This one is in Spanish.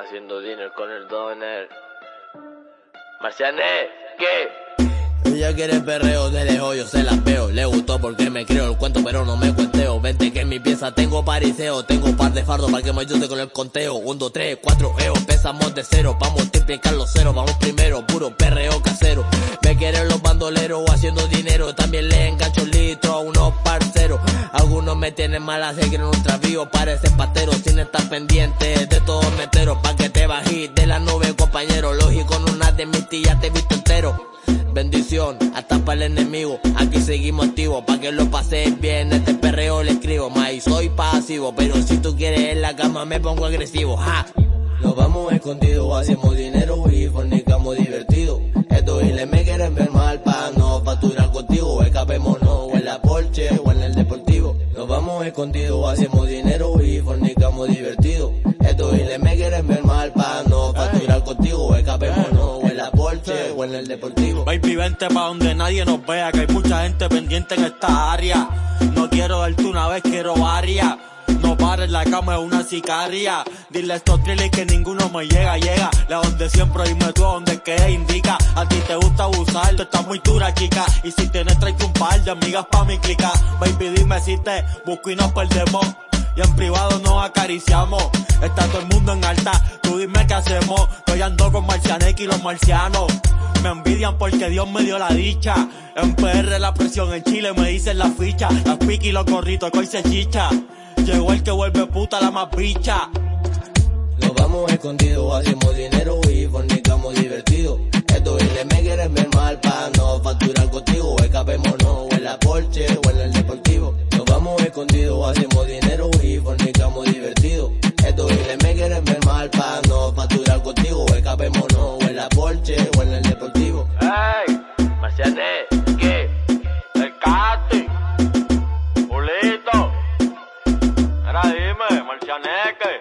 haciendo dinero con el doner. Marciané, ¿qué? Ella quiere perreo de lejos, yo se la veo. Le gustó porque me creo Tengo pariseo. Tengo par de fardos para que me ayude con el conteo. Un, dos, tres, cuatro, eo. Empezamos de cero, vamos a multiplicar los ceros. Vamos primero, puro perreo casero. Me quieren los bandoleros haciendo dinero. También le engancho litro a unos parceros. Algunos me tienen mala, se quieren un travío. Parece patero sin estar pendiente de todos meteros. Pa' Bendición, hasta para el enemigo. Aquí seguimos activos, pa' que lo pases bien. Este perreo le escribo, más soy pasivo. Pero si tú quieres en la cama, me pongo agresivo. Ja. Nos vamos escondidos, hacemos dinero y fornicamos divertido. Estos giles me quieren ver mal pa' no facturar contigo. Escapémonos o en la Porsche o en el deportivo. Nos vamos escondidos, hacemos dinero y fornicamos divertido. Estos giles me quieren ver mal pa' no deportivo. Baby, vente pa' donde nadie nos vea, que hay mucha gente pendiente en esta área. No quiero darte una vez, quiero varias. No pares, la cama es una sicaria. Dile a estos trillis que ninguno me llega, llega. La donde siempre dime tú a donde que indica. A ti te gusta abusar, tú estás muy dura, chica. Y si tienes, traigo un par de amigas pa' mi clica. Baby, dime si te busco y nos perdemos. Y en privado nos acariciamos. Está todo el mundo en alta, tú dime qué hacemos. Estoy ando con Marcianek y los marcianos. Me envidian porque Dios me dio la dicha. En PR la presión, en Chile me dicen la ficha. Las piqui y los gorritos, que se chicha. Llegó el que vuelve puta la más bicha. Nos vamos escondidos, hacemos dinero y fornicamos divertido. Estos giles me quieren ver mal pa' no facturar contigo. Escapémonos o en la Porsche o en el deportivo. Nos vamos escondidos, hacemos dinero y fornicamos divertido. Estos giles me quieren ver mal pa' no facturar contigo. Escapémonos o en la Porsche කරා ඒම මල්ෂානෑකයි